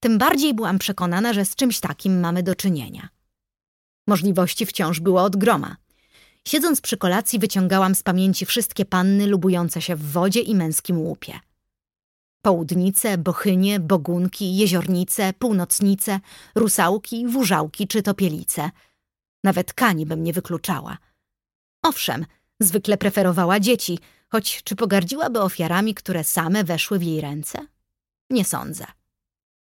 tym bardziej byłam przekonana, że z czymś takim mamy do czynienia. Możliwości wciąż było od groma. Siedząc przy kolacji wyciągałam z pamięci wszystkie panny lubujące się w wodzie i męskim łupie. Południce, bochynie, bogunki, jeziornice, północnice, rusałki, wurzałki czy topielice. Nawet kani bym nie wykluczała. Owszem, zwykle preferowała dzieci, choć czy pogardziłaby ofiarami, które same weszły w jej ręce? Nie sądzę.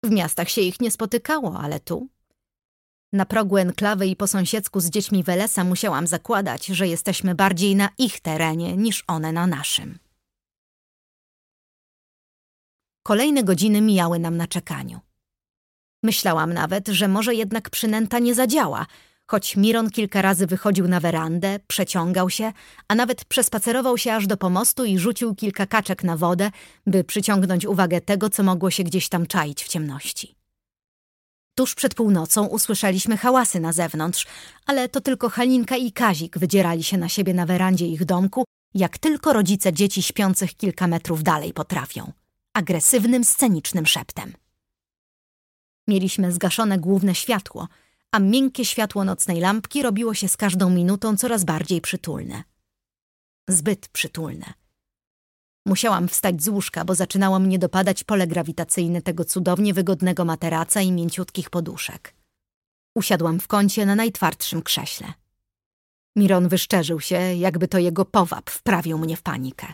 W miastach się ich nie spotykało, ale tu na progu enklawy i po sąsiedzku z dziećmi Welesa musiałam zakładać, że jesteśmy bardziej na ich terenie niż one na naszym. Kolejne godziny mijały nam na czekaniu. Myślałam nawet, że może jednak przynęta nie zadziała, choć Miron kilka razy wychodził na werandę, przeciągał się, a nawet przespacerował się aż do pomostu i rzucił kilka kaczek na wodę, by przyciągnąć uwagę tego, co mogło się gdzieś tam czaić w ciemności. Tuż przed północą usłyszeliśmy hałasy na zewnątrz, ale to tylko Halinka i Kazik wydzierali się na siebie na werandzie ich domku, jak tylko rodzice dzieci śpiących kilka metrów dalej potrafią. Agresywnym, scenicznym szeptem. Mieliśmy zgaszone główne światło, a miękkie światło nocnej lampki robiło się z każdą minutą coraz bardziej przytulne. Zbyt przytulne. Musiałam wstać z łóżka, bo zaczynało mnie dopadać pole grawitacyjne tego cudownie wygodnego materaca i mięciutkich poduszek. Usiadłam w kącie na najtwardszym krześle. Miron wyszczerzył się, jakby to jego powab wprawił mnie w panikę.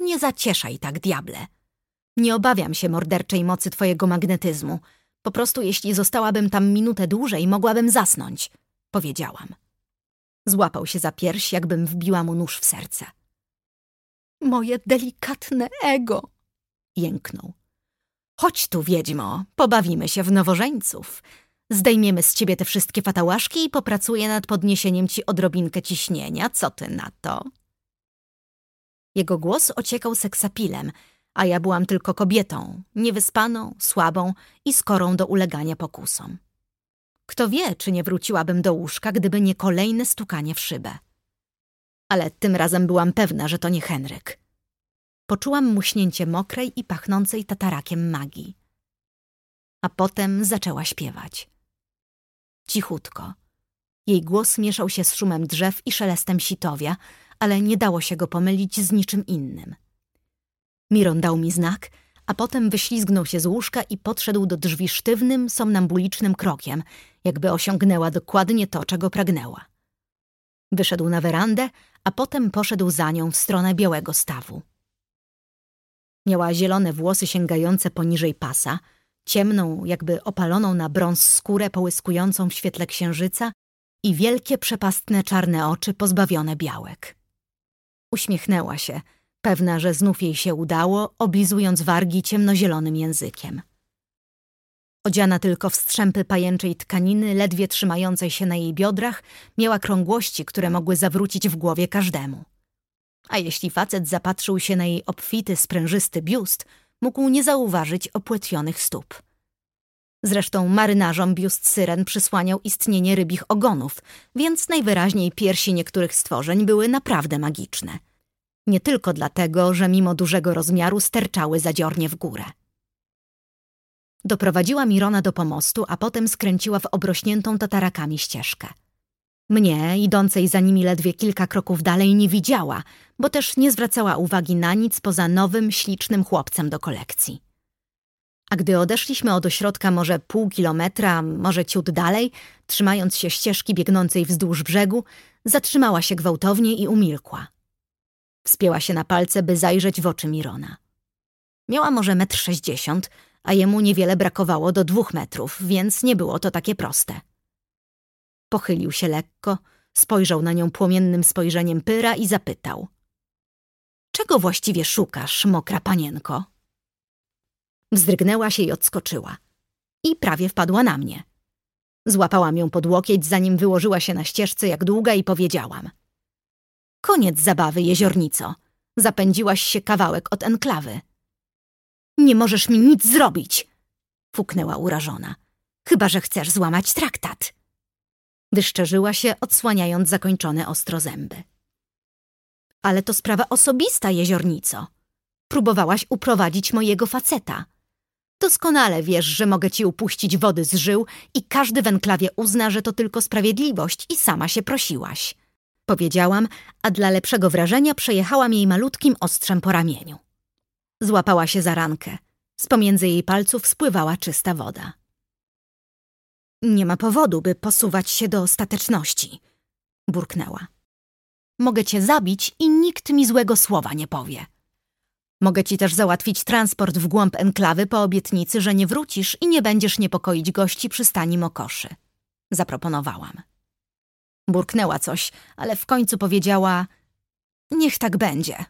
Nie zacieszaj tak, diable. Nie obawiam się morderczej mocy twojego magnetyzmu. Po prostu jeśli zostałabym tam minutę dłużej, mogłabym zasnąć, powiedziałam. Złapał się za pierś, jakbym wbiła mu nóż w serce. Moje delikatne ego, jęknął. Chodź tu, wiedźmo, pobawimy się w nowożeńców. Zdejmiemy z ciebie te wszystkie fatałaszki i popracuję nad podniesieniem ci odrobinkę ciśnienia. Co ty na to? Jego głos ociekał seksapilem, a ja byłam tylko kobietą, niewyspaną, słabą i skorą do ulegania pokusom. Kto wie, czy nie wróciłabym do łóżka, gdyby nie kolejne stukanie w szybę ale tym razem byłam pewna, że to nie Henryk. Poczułam muśnięcie mokrej i pachnącej tatarakiem magii. A potem zaczęła śpiewać. Cichutko. Jej głos mieszał się z szumem drzew i szelestem sitowia, ale nie dało się go pomylić z niczym innym. Miron dał mi znak, a potem wyślizgnął się z łóżka i podszedł do drzwi sztywnym, somnambulicznym krokiem, jakby osiągnęła dokładnie to, czego pragnęła. Wyszedł na werandę, a potem poszedł za nią w stronę białego stawu. Miała zielone włosy sięgające poniżej pasa, ciemną, jakby opaloną na brąz skórę połyskującą w świetle księżyca i wielkie, przepastne czarne oczy pozbawione białek. Uśmiechnęła się, pewna, że znów jej się udało, oblizując wargi ciemnozielonym językiem. Odziana tylko w strzępy pajęczej tkaniny, ledwie trzymającej się na jej biodrach, miała krągłości, które mogły zawrócić w głowie każdemu. A jeśli facet zapatrzył się na jej obfity, sprężysty biust, mógł nie zauważyć opłetwionych stóp. Zresztą marynarzom biust syren przysłaniał istnienie rybich ogonów, więc najwyraźniej piersi niektórych stworzeń były naprawdę magiczne. Nie tylko dlatego, że mimo dużego rozmiaru sterczały zadziornie w górę. Doprowadziła Mirona do pomostu, a potem skręciła w obrośniętą tatarakami ścieżkę. Mnie, idącej za nimi ledwie kilka kroków dalej, nie widziała, bo też nie zwracała uwagi na nic poza nowym, ślicznym chłopcem do kolekcji. A gdy odeszliśmy od ośrodka może pół kilometra, może ciut dalej, trzymając się ścieżki biegnącej wzdłuż brzegu, zatrzymała się gwałtownie i umilkła. Wspięła się na palce, by zajrzeć w oczy Mirona. Miała może metr sześćdziesiąt, a jemu niewiele brakowało do dwóch metrów, więc nie było to takie proste. Pochylił się lekko, spojrzał na nią płomiennym spojrzeniem pyra i zapytał. Czego właściwie szukasz, mokra panienko? Wzdrygnęła się i odskoczyła. I prawie wpadła na mnie. Złapałam ją pod łokieć, zanim wyłożyła się na ścieżce jak długa i powiedziałam. Koniec zabawy, jeziornico. Zapędziłaś się kawałek od enklawy. Nie możesz mi nic zrobić, fuknęła urażona. Chyba, że chcesz złamać traktat. Wyszczerzyła się, odsłaniając zakończone ostro zęby. Ale to sprawa osobista, jeziornico. Próbowałaś uprowadzić mojego faceta. Doskonale wiesz, że mogę ci upuścić wody z żył i każdy w enklawie uzna, że to tylko sprawiedliwość i sama się prosiłaś. Powiedziałam, a dla lepszego wrażenia przejechałam jej malutkim ostrzem po ramieniu. Złapała się za rankę. Z pomiędzy jej palców spływała czysta woda. Nie ma powodu, by posuwać się do ostateczności, burknęła. Mogę cię zabić i nikt mi złego słowa nie powie. Mogę ci też załatwić transport w głąb enklawy po obietnicy, że nie wrócisz i nie będziesz niepokoić gości przystani Mokoszy. Zaproponowałam. Burknęła coś, ale w końcu powiedziała: Niech tak będzie.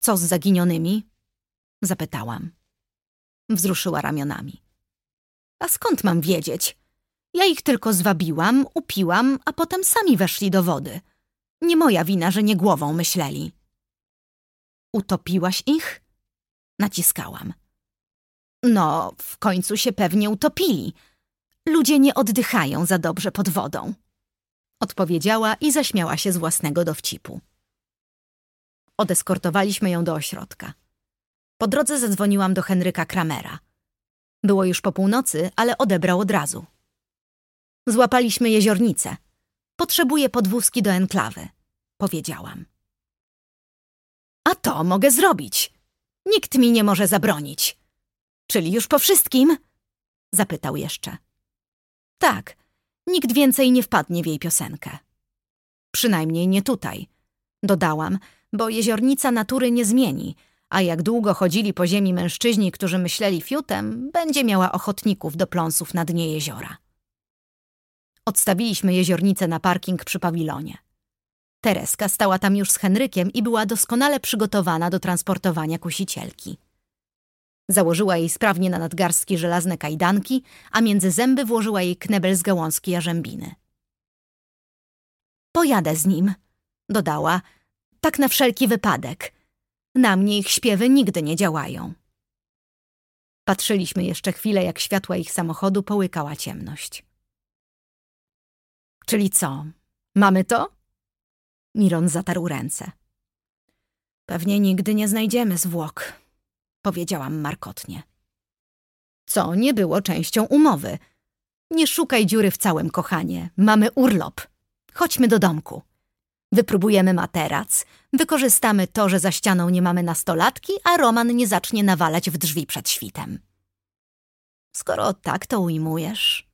Co z zaginionymi? Zapytałam. Wzruszyła ramionami. A skąd mam wiedzieć? Ja ich tylko zwabiłam, upiłam, a potem sami weszli do wody. Nie moja wina, że nie głową myśleli. Utopiłaś ich? Naciskałam. No, w końcu się pewnie utopili. Ludzie nie oddychają za dobrze pod wodą. Odpowiedziała i zaśmiała się z własnego dowcipu. Odeskortowaliśmy ją do ośrodka. Po drodze zadzwoniłam do Henryka Kramera. Było już po północy, ale odebrał od razu. Złapaliśmy jeziornicę. Potrzebuję podwózki do enklawy, powiedziałam. A to mogę zrobić. Nikt mi nie może zabronić. Czyli już po wszystkim? Zapytał jeszcze. Tak, nikt więcej nie wpadnie w jej piosenkę. Przynajmniej nie tutaj, dodałam, bo jeziornica natury nie zmieni, a jak długo chodzili po ziemi mężczyźni, którzy myśleli fiutem, będzie miała ochotników do pląsów na dnie jeziora. Odstawiliśmy jeziornicę na parking przy pawilonie. Tereska stała tam już z Henrykiem i była doskonale przygotowana do transportowania kusicielki. Założyła jej sprawnie na nadgarstki żelazne kajdanki, a między zęby włożyła jej knebel z gałązki jarzębiny. Pojadę z nim, dodała, tak na wszelki wypadek. Na mnie ich śpiewy nigdy nie działają. Patrzyliśmy jeszcze chwilę, jak światła ich samochodu połykała ciemność. Czyli co, mamy to? Miron zatarł ręce. Pewnie nigdy nie znajdziemy zwłok, powiedziałam markotnie. Co nie było częścią umowy. Nie szukaj dziury w całym, kochanie. Mamy urlop. Chodźmy do domku. Wypróbujemy materac, wykorzystamy to, że za ścianą nie mamy nastolatki, a Roman nie zacznie nawalać w drzwi przed świtem. Skoro tak to ujmujesz,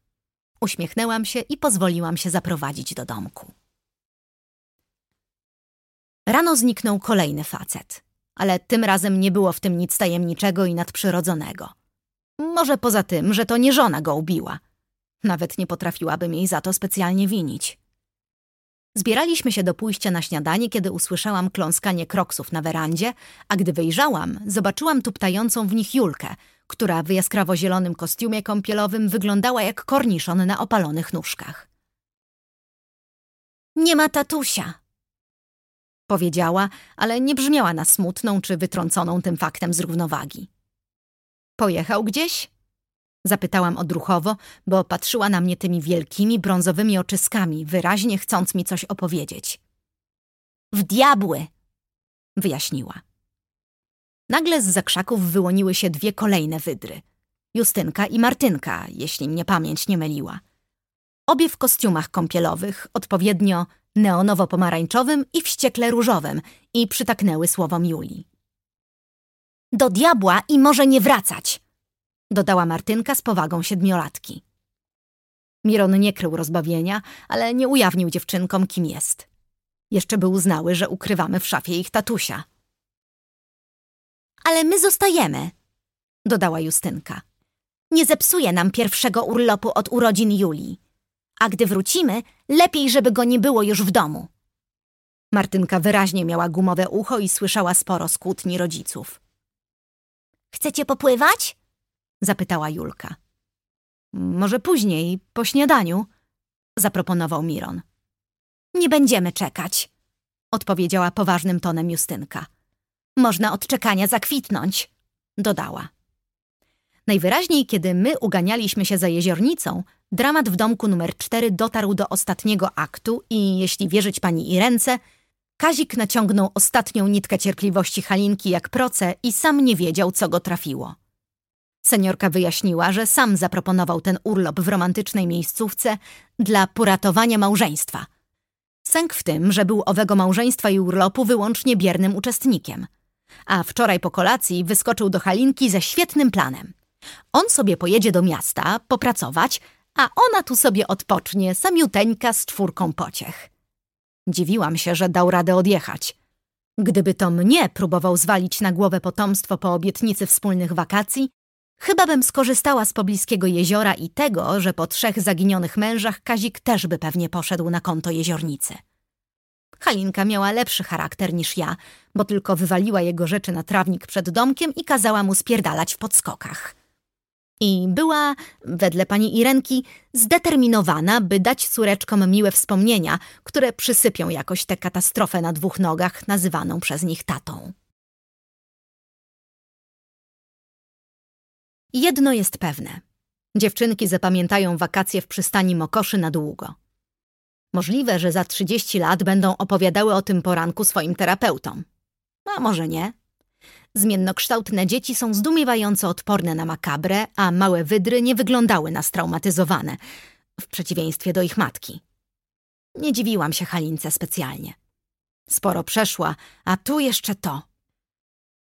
uśmiechnęłam się i pozwoliłam się zaprowadzić do domku. Rano zniknął kolejny facet, ale tym razem nie było w tym nic tajemniczego i nadprzyrodzonego. Może poza tym, że to nie żona go ubiła. Nawet nie potrafiłabym jej za to specjalnie winić. Zbieraliśmy się do pójścia na śniadanie, kiedy usłyszałam kląskanie kroksów na werandzie, a gdy wyjrzałam, zobaczyłam tuptającą w nich Julkę, która w jaskrawo-zielonym kostiumie kąpielowym wyglądała jak korniszon na opalonych nóżkach. Nie ma tatusia, powiedziała, ale nie brzmiała na smutną czy wytrąconą tym faktem z równowagi. Pojechał gdzieś? Zapytałam odruchowo, bo patrzyła na mnie tymi wielkimi brązowymi oczyskami, wyraźnie chcąc mi coś opowiedzieć. W diabły! wyjaśniła. Nagle z zakrzaków wyłoniły się dwie kolejne wydry. Justynka i Martynka, jeśli mnie pamięć nie myliła. Obie w kostiumach kąpielowych, odpowiednio neonowo-pomarańczowym i wściekle różowym i przytaknęły słowom Julii. Do diabła i może nie wracać! dodała Martynka z powagą siedmiolatki. Miron nie krył rozbawienia, ale nie ujawnił dziewczynkom, kim jest. Jeszcze by uznały, że ukrywamy w szafie ich tatusia. Ale my zostajemy, dodała Justynka. Nie zepsuje nam pierwszego urlopu od urodzin Julii. A gdy wrócimy, lepiej, żeby go nie było już w domu. Martynka wyraźnie miała gumowe ucho i słyszała sporo skłótni rodziców. Chcecie popływać? zapytała Julka. Może później, po śniadaniu, zaproponował Miron. Nie będziemy czekać, odpowiedziała poważnym tonem Justynka. Można od czekania zakwitnąć, dodała. Najwyraźniej, kiedy my uganialiśmy się za jeziornicą, dramat w domku numer cztery dotarł do ostatniego aktu i, jeśli wierzyć pani Irence, Kazik naciągnął ostatnią nitkę cierpliwości Halinki jak proce i sam nie wiedział, co go trafiło. Seniorka wyjaśniła, że sam zaproponował ten urlop w romantycznej miejscówce dla poratowania małżeństwa. Sęk w tym, że był owego małżeństwa i urlopu wyłącznie biernym uczestnikiem. A wczoraj po kolacji wyskoczył do Halinki ze świetnym planem. On sobie pojedzie do miasta popracować, a ona tu sobie odpocznie, samiuteńka z czwórką pociech. Dziwiłam się, że dał radę odjechać. Gdyby to mnie próbował zwalić na głowę potomstwo po obietnicy wspólnych wakacji, chyba bym skorzystała z pobliskiego jeziora i tego, że po trzech zaginionych mężach Kazik też by pewnie poszedł na konto jeziornicy. Halinka miała lepszy charakter niż ja, bo tylko wywaliła jego rzeczy na trawnik przed domkiem i kazała mu spierdalać w podskokach. I była, wedle pani Irenki, zdeterminowana, by dać córeczkom miłe wspomnienia, które przysypią jakoś tę katastrofę na dwóch nogach, nazywaną przez nich tatą. Jedno jest pewne. Dziewczynki zapamiętają wakacje w przystani Mokoszy na długo. Możliwe, że za 30 lat będą opowiadały o tym poranku swoim terapeutom. A może nie? Zmiennokształtne dzieci są zdumiewająco odporne na makabrę, a małe wydry nie wyglądały na straumatyzowane, w przeciwieństwie do ich matki. Nie dziwiłam się Halince specjalnie. Sporo przeszła, a tu jeszcze to.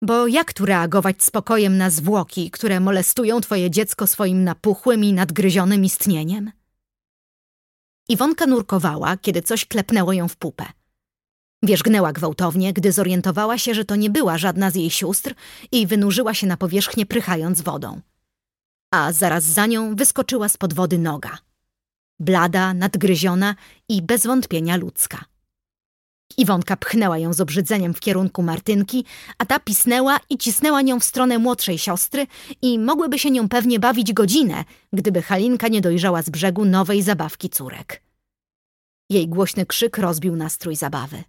Bo jak tu reagować spokojem na zwłoki, które molestują twoje dziecko swoim napuchłym i nadgryzionym istnieniem? Iwonka nurkowała, kiedy coś klepnęło ją w pupę. Wierzgnęła gwałtownie, gdy zorientowała się, że to nie była żadna z jej sióstr i wynurzyła się na powierzchnię, prychając wodą. A zaraz za nią wyskoczyła spod wody noga. Blada, nadgryziona i bez wątpienia ludzka. Iwonka pchnęła ją z obrzydzeniem w kierunku Martynki, a ta pisnęła i cisnęła nią w stronę młodszej siostry i mogłyby się nią pewnie bawić godzinę, gdyby Halinka nie dojrzała z brzegu nowej zabawki córek. Jej głośny krzyk rozbił nastrój zabawy.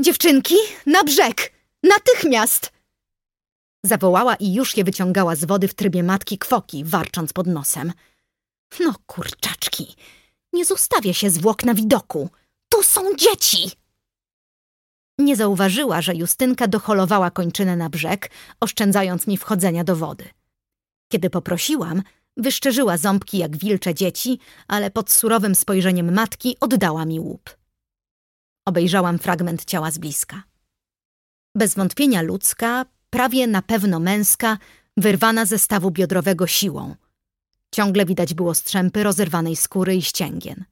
Dziewczynki, na brzeg! Natychmiast! Zawołała i już je wyciągała z wody w trybie matki kwoki, warcząc pod nosem. No kurczaczki, nie zostawia się zwłok na widoku. Tu są dzieci! Nie zauważyła, że Justynka docholowała kończynę na brzeg, oszczędzając mi wchodzenia do wody. Kiedy poprosiłam, wyszczerzyła ząbki jak wilcze dzieci, ale pod surowym spojrzeniem matki oddała mi łup. Obejrzałam fragment ciała z bliska. Bez wątpienia ludzka, prawie na pewno męska, wyrwana ze stawu biodrowego siłą. Ciągle widać było strzępy rozerwanej skóry i ścięgien.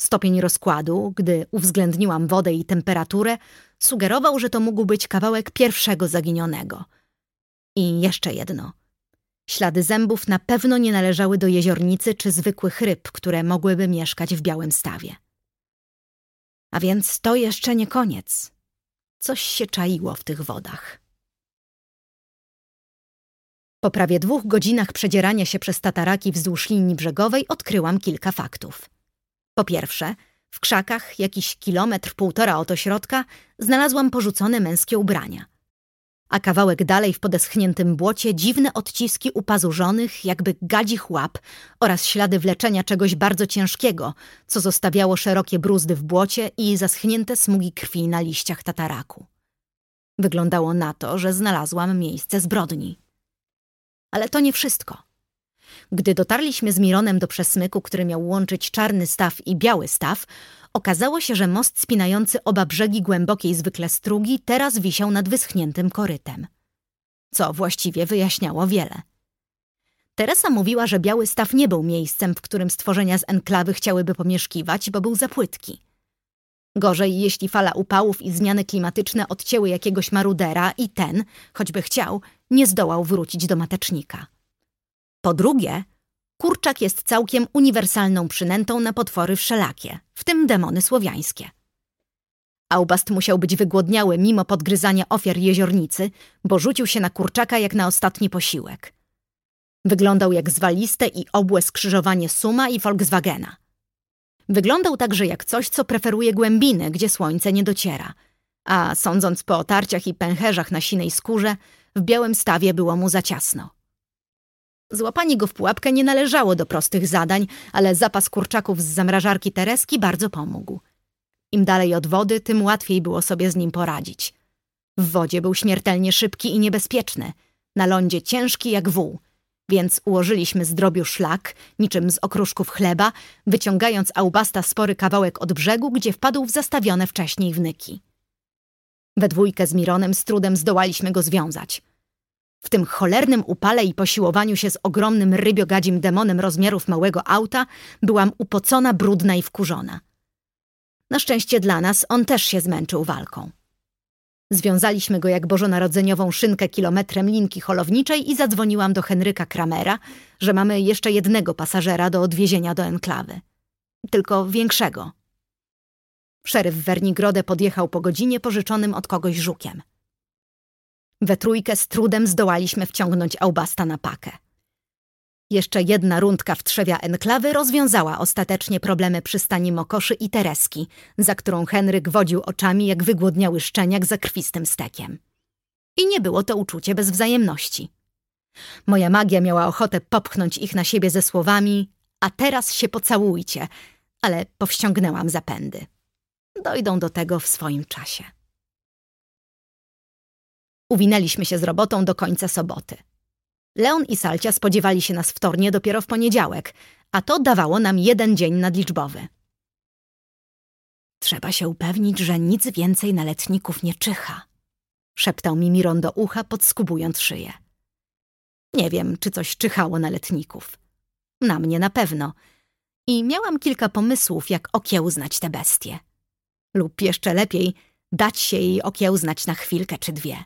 Stopień rozkładu, gdy uwzględniłam wodę i temperaturę, sugerował, że to mógł być kawałek pierwszego zaginionego. I jeszcze jedno. Ślady zębów na pewno nie należały do jeziornicy czy zwykłych ryb, które mogłyby mieszkać w białym stawie. A więc to jeszcze nie koniec. Coś się czaiło w tych wodach. Po prawie dwóch godzinach przedzierania się przez tataraki wzdłuż linii brzegowej odkryłam kilka faktów. Po pierwsze, w krzakach, jakiś kilometr, półtora od ośrodka, znalazłam porzucone męskie ubrania – a kawałek dalej w podeschniętym błocie dziwne odciski upazurzonych, jakby gadzich łap oraz ślady wleczenia czegoś bardzo ciężkiego, co zostawiało szerokie bruzdy w błocie i zaschnięte smugi krwi na liściach tataraku. Wyglądało na to, że znalazłam miejsce zbrodni. Ale to nie wszystko. Gdy dotarliśmy z Mironem do przesmyku, który miał łączyć czarny staw i biały staw, Okazało się, że most spinający oba brzegi głębokiej zwykle strugi teraz wisiał nad wyschniętym korytem. Co właściwie wyjaśniało wiele. Teresa mówiła, że Biały Staw nie był miejscem, w którym stworzenia z enklawy chciałyby pomieszkiwać, bo był za płytki. Gorzej, jeśli fala upałów i zmiany klimatyczne odcięły jakiegoś marudera i ten, choćby chciał, nie zdołał wrócić do matecznika. Po drugie, Kurczak jest całkiem uniwersalną przynętą na potwory wszelakie, w tym demony słowiańskie. Aubast musiał być wygłodniały mimo podgryzania ofiar jeziornicy, bo rzucił się na kurczaka jak na ostatni posiłek. Wyglądał jak zwaliste i obłe skrzyżowanie Suma i Volkswagena. Wyglądał także jak coś, co preferuje głębiny, gdzie słońce nie dociera, a sądząc po otarciach i pęcherzach na sinej skórze, w białym stawie było mu za ciasno. Złapanie go w pułapkę nie należało do prostych zadań, ale zapas kurczaków z zamrażarki Tereski bardzo pomógł. Im dalej od wody, tym łatwiej było sobie z nim poradzić. W wodzie był śmiertelnie szybki i niebezpieczny. Na lądzie ciężki jak wół, więc ułożyliśmy z drobiu szlak, niczym z okruszków chleba, wyciągając Aubasta spory kawałek od brzegu, gdzie wpadł w zastawione wcześniej wnyki. We dwójkę z Mironem z trudem zdołaliśmy go związać. W tym cholernym upale i posiłowaniu się z ogromnym rybiogadzim demonem rozmiarów małego auta byłam upocona, brudna i wkurzona. Na szczęście dla nas on też się zmęczył walką. Związaliśmy go jak bożonarodzeniową szynkę kilometrem linki holowniczej i zadzwoniłam do Henryka Kramera, że mamy jeszcze jednego pasażera do odwiezienia do enklawy. Tylko większego. Szeryf Wernigrodę podjechał po godzinie pożyczonym od kogoś żukiem. We trójkę z trudem zdołaliśmy wciągnąć Aubasta na pakę. Jeszcze jedna rundka w trzewia enklawy rozwiązała ostatecznie problemy przystani Mokoszy i Tereski, za którą Henryk wodził oczami jak wygłodniały szczeniak za krwistym stekiem. I nie było to uczucie bez wzajemności. Moja magia miała ochotę popchnąć ich na siebie ze słowami a teraz się pocałujcie, ale powściągnęłam zapędy. Dojdą do tego w swoim czasie. Uwinęliśmy się z robotą do końca soboty. Leon i Salcia spodziewali się nas wtornie dopiero w poniedziałek, a to dawało nam jeden dzień nadliczbowy. Trzeba się upewnić, że nic więcej na letników nie czyha, szeptał mi Miron do ucha, podskubując szyję. Nie wiem, czy coś czyhało na letników. Na mnie na pewno. I miałam kilka pomysłów, jak okiełznać tę bestię. Lub jeszcze lepiej, dać się jej okiełznać na chwilkę czy dwie.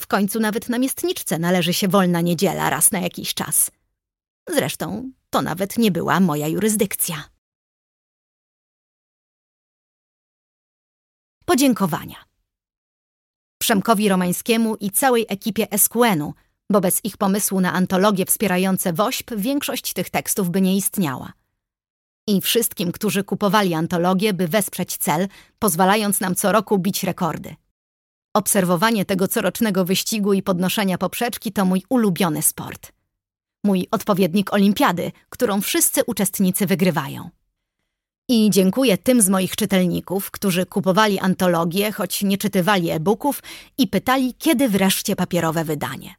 W końcu nawet namiestniczce należy się wolna niedziela raz na jakiś czas. Zresztą to nawet nie była moja jurysdykcja. Podziękowania. Przemkowi Romańskiemu i całej ekipie SQN-u, bo bez ich pomysłu na antologie wspierające WOŚP większość tych tekstów by nie istniała. I wszystkim, którzy kupowali antologię, by wesprzeć cel, pozwalając nam co roku bić rekordy. Obserwowanie tego corocznego wyścigu i podnoszenia poprzeczki to mój ulubiony sport. Mój odpowiednik olimpiady, którą wszyscy uczestnicy wygrywają. I dziękuję tym z moich czytelników, którzy kupowali antologię, choć nie czytywali e-booków i pytali, kiedy wreszcie papierowe wydanie.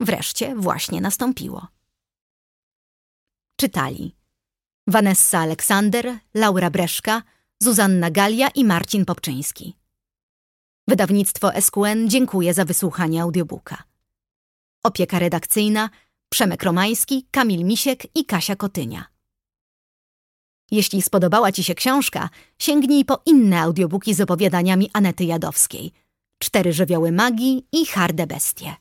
Wreszcie właśnie nastąpiło. Czytali Vanessa Aleksander, Laura Breszka, Zuzanna Galia i Marcin Popczyński. Wydawnictwo SQN dziękuję za wysłuchanie audiobooka. Opieka redakcyjna Przemek Romański, Kamil Misiek i Kasia Kotynia. Jeśli spodobała Ci się książka, sięgnij po inne audiobooki z opowiadaniami Anety Jadowskiej. Cztery żywioły magii i harde bestie.